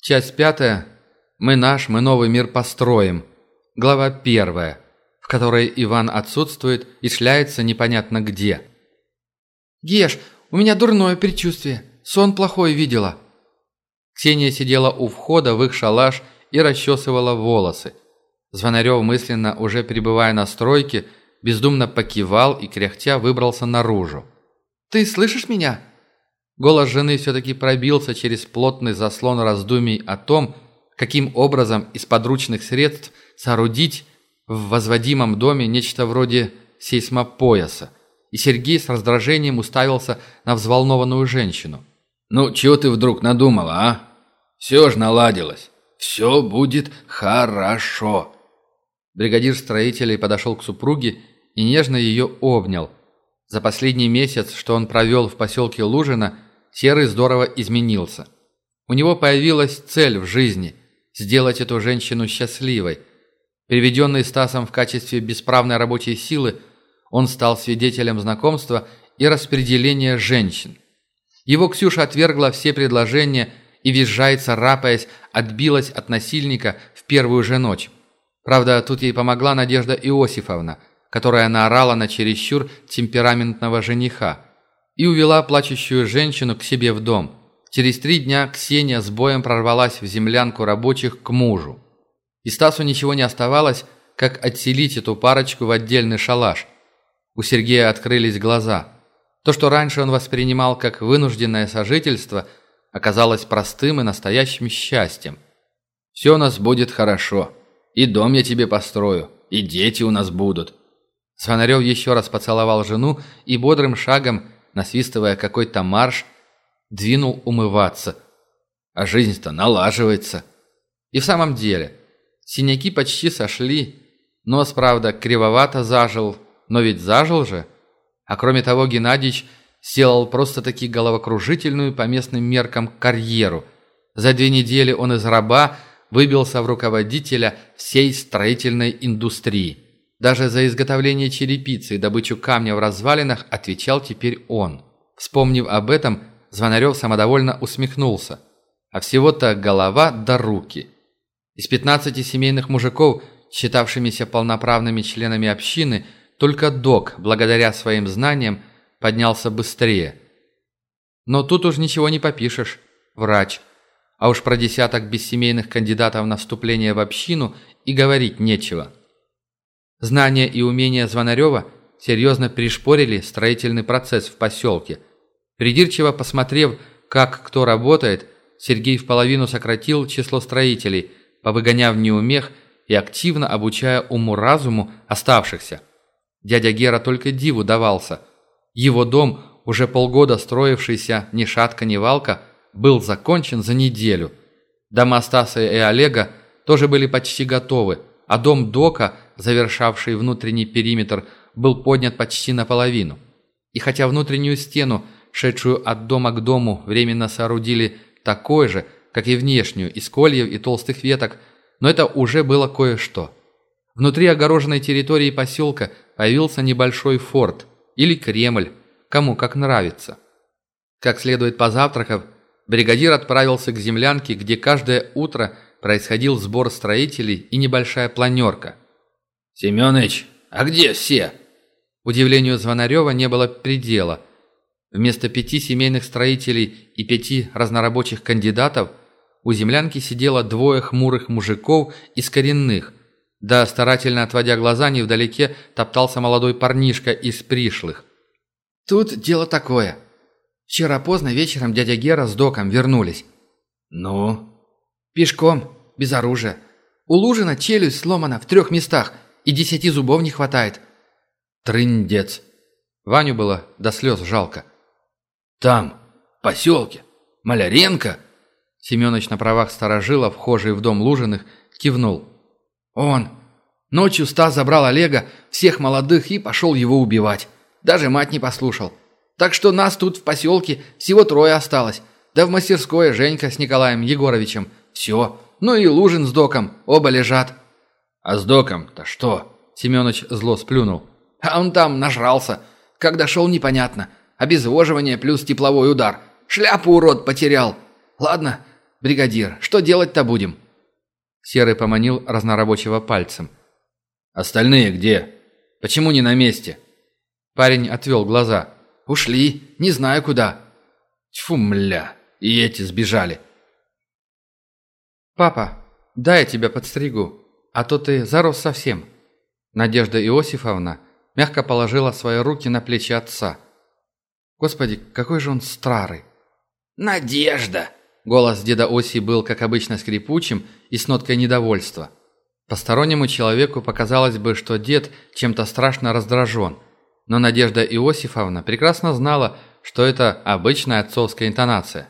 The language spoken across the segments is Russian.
Часть пятая. Мы наш, мы новый мир построим. Глава первая, в которой Иван отсутствует и шляется непонятно где. «Геш, у меня дурное предчувствие. Сон плохой видела». Ксения сидела у входа в их шалаш и расчесывала волосы. Звонарев, мысленно уже пребывая на стройке, бездумно покивал и, кряхтя, выбрался наружу. «Ты слышишь меня?» Голос жены все-таки пробился через плотный заслон раздумий о том, каким образом из подручных средств соорудить в возводимом доме нечто вроде сейсмопояса. И Сергей с раздражением уставился на взволнованную женщину. «Ну, чего ты вдруг надумала, а? Все ж наладилось. Все будет хорошо». Бригадир строителей подошел к супруге и нежно ее обнял. За последний месяц, что он провел в поселке Лужина, Серый здорово изменился. У него появилась цель в жизни – сделать эту женщину счастливой. Приведенный Стасом в качестве бесправной рабочей силы, он стал свидетелем знакомства и распределения женщин. Его Ксюша отвергла все предложения и, визжая, царапаясь, отбилась от насильника в первую же ночь. Правда, тут ей помогла Надежда Иосифовна, которая наорала на чересчур темпераментного жениха и увела плачущую женщину к себе в дом. Через три дня Ксения с боем прорвалась в землянку рабочих к мужу. И Стасу ничего не оставалось, как отселить эту парочку в отдельный шалаш. У Сергея открылись глаза. То, что раньше он воспринимал как вынужденное сожительство, оказалось простым и настоящим счастьем. «Все у нас будет хорошо», и дом я тебе построю, и дети у нас будут». Звонарев еще раз поцеловал жену и бодрым шагом, насвистывая какой-то марш, двинул умываться. А жизнь-то налаживается. И в самом деле, синяки почти сошли, нос, правда, кривовато зажил, но ведь зажил же. А кроме того, Геннадьевич сделал просто-таки головокружительную по местным меркам карьеру. За две недели он из раба – выбился в руководителя всей строительной индустрии. Даже за изготовление черепицы и добычу камня в развалинах отвечал теперь он. Вспомнив об этом, Звонарев самодовольно усмехнулся. А всего-то голова до руки. Из 15 семейных мужиков, считавшимися полноправными членами общины, только док, благодаря своим знаниям, поднялся быстрее. Но тут уж ничего не попишешь. Врач – а уж про десяток бессемейных кандидатов на вступление в общину и говорить нечего. Знания и умения Звонарева серьезно пришпорили строительный процесс в поселке. Придирчиво посмотрев, как кто работает, Сергей в половину сократил число строителей, повыгоняв неумех и активно обучая уму-разуму оставшихся. Дядя Гера только диву давался. Его дом, уже полгода строившийся ни шатка, ни валка – был закончен за неделю. Дома Стаса и Олега тоже были почти готовы, а дом Дока, завершавший внутренний периметр, был поднят почти наполовину. И хотя внутреннюю стену, шедшую от дома к дому, временно соорудили такой же, как и внешнюю, из кольев и толстых веток, но это уже было кое-что. Внутри огороженной территории поселка появился небольшой форт или Кремль, кому как нравится. Как следует позавтракав, бригадир отправился к землянке, где каждое утро происходил сбор строителей и небольшая планерка. «Семёныч, а где все?» Удивлению Звонарева не было предела. Вместо пяти семейных строителей и пяти разнорабочих кандидатов у землянки сидело двое хмурых мужиков из коренных. Да, старательно отводя глаза, невдалеке топтался молодой парнишка из пришлых. «Тут дело такое», Вчера поздно вечером дядя Гера с доком вернулись». «Ну?» «Пешком, без оружия. У Лужина челюсть сломана в трех местах, и десяти зубов не хватает». «Трындец!» Ваню было до слез жалко. «Там, в поселке, Маляренко?» Семенович на правах сторожила, вхожий в дом Лужиных, кивнул. «Он. Ночью Стас забрал Олега, всех молодых, и пошел его убивать. Даже мать не послушал. Так что нас тут в поселке всего трое осталось. Да в мастерской Женька с Николаем Егоровичем. Все. Ну и Лужин с Доком. Оба лежат». «А с Доком-то что?» Семенович зло сплюнул. «А он там нажрался. Когда шел, непонятно. Обезвоживание плюс тепловой удар. Шляпу урод потерял. Ладно, Бригадир, что делать-то будем?» Серый поманил разнорабочего пальцем. «Остальные где? Почему не на месте?» Парень отвел глаза. «Ушли, не знаю куда». «Тьфу, мля, и эти сбежали». «Папа, дай я тебя подстригу, а то ты зарос совсем». Надежда Иосифовна мягко положила свои руки на плечи отца. «Господи, какой же он старый!» «Надежда!» Голос деда Оси был, как обычно, скрипучим и с ноткой недовольства. Постороннему человеку показалось бы, что дед чем-то страшно раздражен, но Надежда Иосифовна прекрасно знала, что это обычная отцовская интонация.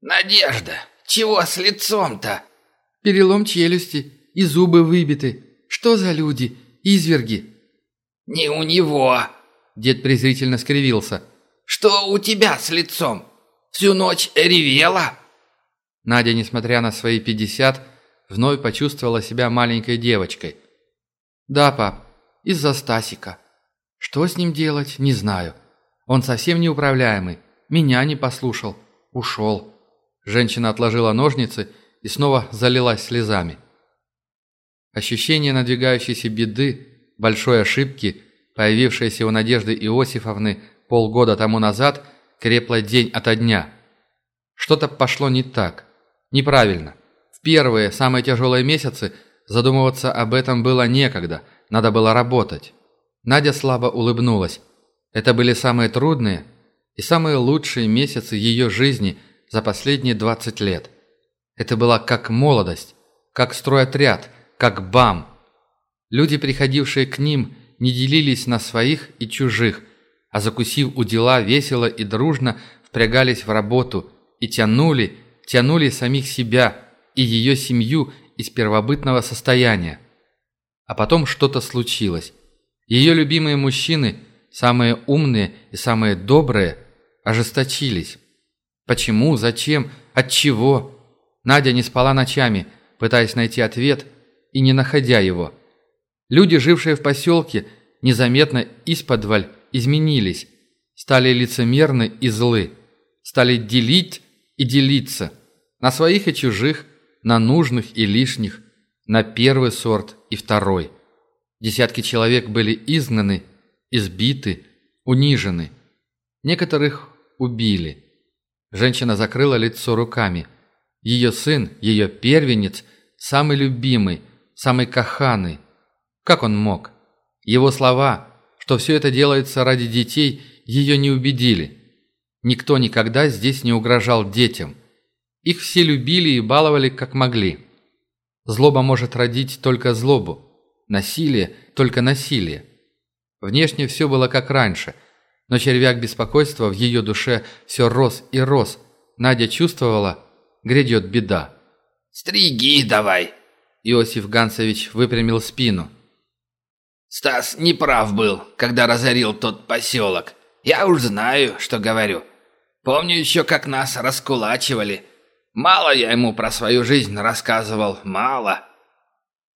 «Надежда, чего с лицом-то?» «Перелом челюсти и зубы выбиты. Что за люди? Изверги!» «Не у него!» Дед презрительно скривился. «Что у тебя с лицом? Всю ночь ревела?» Надя, несмотря на свои пятьдесят, вновь почувствовала себя маленькой девочкой. «Да, пап, из-за Стасика. Что с ним делать, не знаю. Он совсем неуправляемый. Меня не послушал. Ушел». Женщина отложила ножницы и снова залилась слезами. Ощущение надвигающейся беды, большой ошибки, появившейся у Надежды Иосифовны полгода тому назад, крепло день ото дня. Что-то пошло не так, неправильно. В первые, самые тяжелые месяцы задумываться об этом было некогда, надо было работать. Надя слабо улыбнулась. Это были самые трудные и самые лучшие месяцы ее жизни за последние 20 лет. Это была как молодость, как стройотряд, как БАМ. Люди, приходившие к ним, не делились на своих и чужих, а закусив у дела весело и дружно впрягались в работу и тянули, тянули самих себя и ее семью из первобытного состояния. А потом что-то случилось. Ее любимые мужчины, самые умные и самые добрые, ожесточились. Почему, зачем, от чего? Надя не спала ночами, пытаясь найти ответ и не находя его. Люди, жившие в поселке, незаметно из-под изменились, стали лицемерны и злы, стали делить и делиться на своих и чужих, на нужных и лишних, на первый сорт и второй. Десятки человек были изгнаны, избиты, унижены. Некоторых убили. Женщина закрыла лицо руками. Ее сын, ее первенец, самый любимый, самый каханый. Как он мог? Его слова, что все это делается ради детей, ее не убедили. Никто никогда здесь не угрожал детям. Их все любили и баловали как могли. Злоба может родить только злобу. Насилие – только насилие. Внешне все было как раньше, но червяк беспокойства в ее душе все рос и рос. Надя чувствовала, грядет беда. «Стриги давай!» Иосиф Гансович выпрямил спину. «Стас не прав был, когда разорил тот поселок. Я уж знаю, что говорю. Помню еще, как нас раскулачивали. Мало я ему про свою жизнь рассказывал, мало».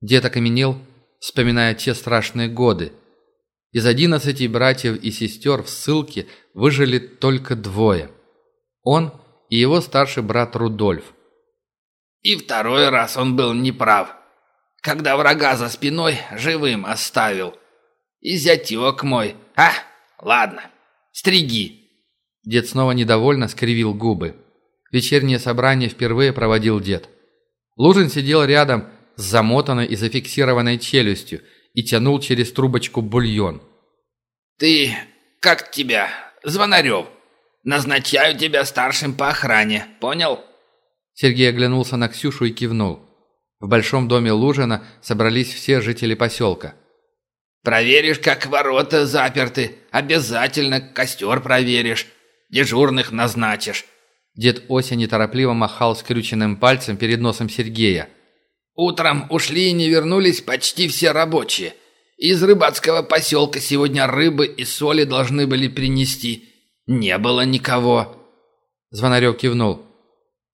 Дед окаменел, вспоминая те страшные годы. Из одиннадцати братьев и сестер в ссылке выжили только двое. Он и его старший брат Рудольф. И второй раз он был неправ, когда врага за спиной живым оставил. И зятек мой. А, ладно, стриги. Дед снова недовольно скривил губы. Вечернее собрание впервые проводил дед. Лужин сидел рядом с замотанной и зафиксированной челюстью и тянул через трубочку бульон. «Ты, как тебя, Звонарев, назначаю тебя старшим по охране, понял?» Сергей оглянулся на Ксюшу и кивнул. В большом доме Лужина собрались все жители поселка. «Проверишь, как ворота заперты. Обязательно костер проверишь. Дежурных назначишь». Дед Ося неторопливо махал скрюченным пальцем перед носом Сергея. «Утром ушли и не вернулись почти все рабочие. Из рыбацкого поселка сегодня рыбы и соли должны были принести. Не было никого». Звонарев кивнул.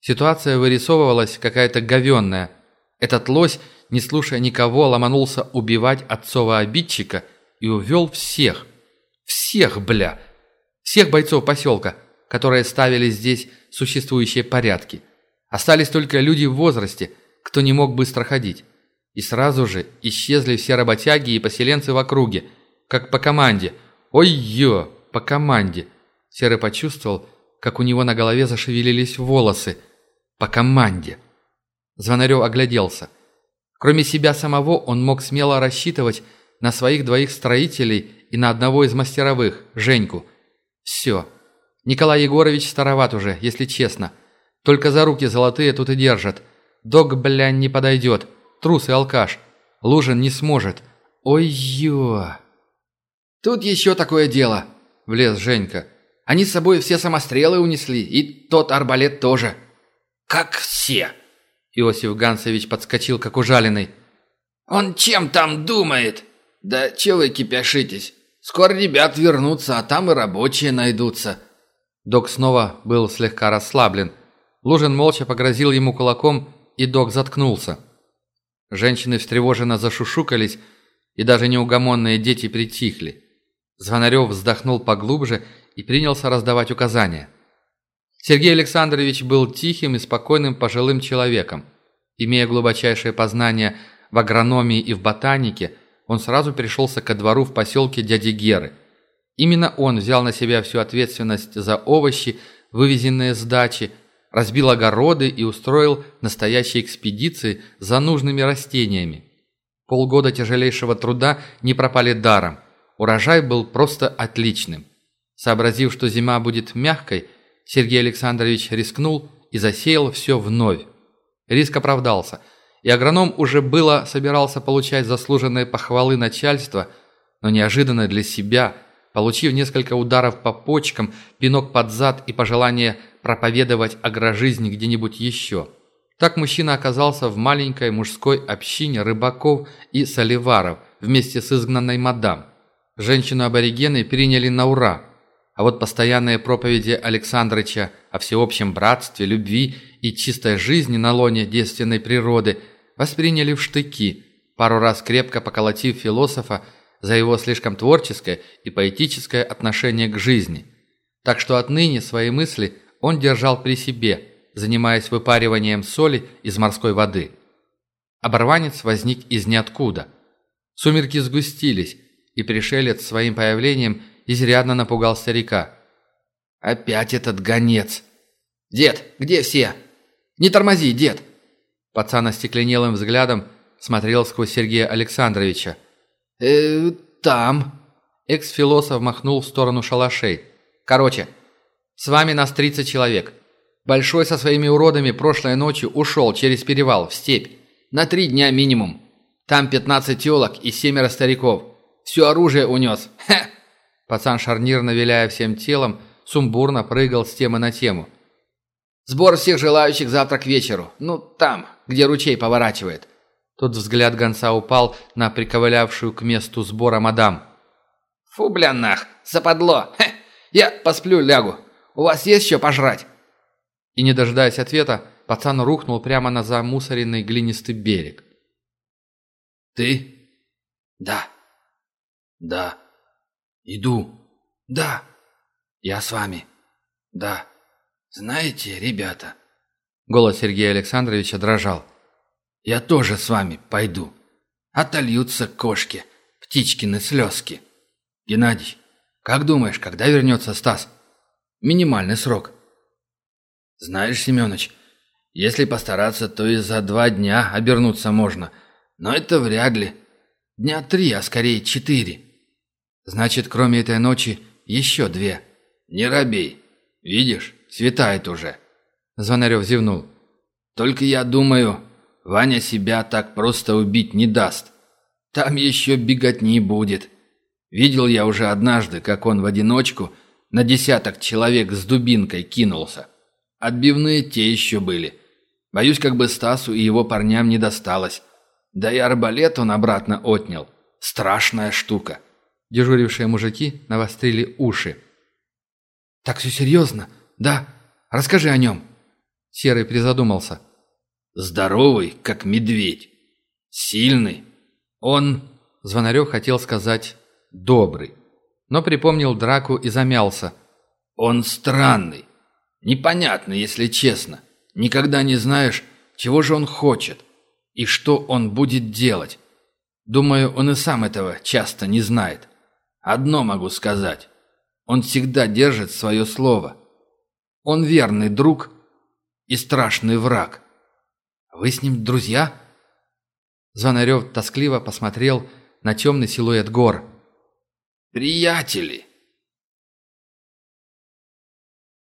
Ситуация вырисовывалась какая-то говенная. Этот лось, не слушая никого, ломанулся убивать отцова обидчика и увел всех. Всех, бля! Всех бойцов поселка, которые ставили здесь существующие порядки. Остались только люди в возрасте, кто не мог быстро ходить. И сразу же исчезли все работяги и поселенцы в округе, как по команде. Ой-ё, по команде. Серый почувствовал, как у него на голове зашевелились волосы. По команде. Звонарев огляделся. Кроме себя самого, он мог смело рассчитывать на своих двоих строителей и на одного из мастеровых, Женьку. Все. Николай Егорович староват уже, если честно. Только за руки золотые тут и держат. Дог, бля, не подойдет. Трус и алкаш. Лужин не сможет. Ой-ё. Тут еще такое дело, влез Женька. Они с собой все самострелы унесли, и тот арбалет тоже. Как все. Иосиф Гансович подскочил, как ужаленный. Он чем там думает? Да че вы кипяшитесь? Скоро ребят вернутся, а там и рабочие найдутся. Док снова был слегка расслаблен. Лужин молча погрозил ему кулаком, и док заткнулся. Женщины встревоженно зашушукались, и даже неугомонные дети притихли. Звонарев вздохнул поглубже и принялся раздавать указания. Сергей Александрович был тихим и спокойным пожилым человеком. Имея глубочайшее познание в агрономии и в ботанике, он сразу перешелся ко двору в поселке дяди Геры. Именно он взял на себя всю ответственность за овощи, вывезенные с дачи, разбил огороды и устроил настоящие экспедиции за нужными растениями. Полгода тяжелейшего труда не пропали даром. Урожай был просто отличным. Сообразив, что зима будет мягкой, Сергей Александрович рискнул и засеял все вновь. Риск оправдался, и агроном уже было собирался получать заслуженные похвалы начальства, но неожиданно для себя, получив несколько ударов по почкам, пинок под зад и пожелание – проповедовать агрожизнь где-нибудь еще. Так мужчина оказался в маленькой мужской общине рыбаков и соливаров вместе с изгнанной мадам. Женщину-аборигены приняли на ура, а вот постоянные проповеди Александрыча о всеобщем братстве, любви и чистой жизни на лоне девственной природы восприняли в штыки, пару раз крепко поколотив философа за его слишком творческое и поэтическое отношение к жизни. Так что отныне свои мысли он держал при себе, занимаясь выпариванием соли из морской воды. Оборванец возник из ниоткуда. Сумерки сгустились, и пришелец своим появлением изрядно напугал старика. «Опять этот гонец!» «Дед, где все?» «Не тормози, дед!» Пацан остекленелым взглядом смотрел сквозь Сергея Александровича. «Э, там...» Экс-философ махнул в сторону шалашей. «Короче, с вами нас 30 человек. Большой со своими уродами прошлой ночью ушел через перевал в степь. На три дня минимум. Там 15 телок и семеро стариков. Все оружие унес. Хе!» Пацан, шарнирно виляя всем телом, сумбурно прыгал с темы на тему. «Сбор всех желающих завтра к вечеру. Ну, там, где ручей поворачивает». Тут взгляд гонца упал на приковылявшую к месту сбора мадам. «Фу, бля, нах, западло! Хе, я посплю, лягу. У вас есть что пожрать?» И, не дожидаясь ответа, пацан рухнул прямо на замусоренный глинистый берег. «Ты?» «Да». «Да». «Иду». «Да». «Я с вами». «Да». «Знаете, ребята...» Голос Сергея Александровича дрожал. «Я тоже с вами пойду. Отольются кошки, птичкины слезки. Геннадий, как думаешь, когда вернется Стас?» Минимальный срок. Знаешь, Семёныч, если постараться, то и за два дня обернуться можно. Но это вряд ли. Дня три, а скорее четыре. Значит, кроме этой ночи, еще две. Не робей. Видишь, светает уже. Звонарев зевнул. Только я думаю, Ваня себя так просто убить не даст. Там еще бегать не будет. Видел я уже однажды, как он в одиночку на десяток человек с дубинкой кинулся. Отбивные те еще были. Боюсь, как бы Стасу и его парням не досталось. Да и арбалет он обратно отнял. Страшная штука. Дежурившие мужики навострили уши. «Так все серьезно? Да? Расскажи о нем». Серый призадумался. «Здоровый, как медведь. Сильный. Он...» Звонарев хотел сказать «добрый» но припомнил драку и замялся. «Он странный. Непонятно, если честно. Никогда не знаешь, чего же он хочет и что он будет делать. Думаю, он и сам этого часто не знает. Одно могу сказать. Он всегда держит свое слово. Он верный друг и страшный враг. Вы с ним друзья? Звонарев тоскливо посмотрел на темный силуэт гор. «Приятели!»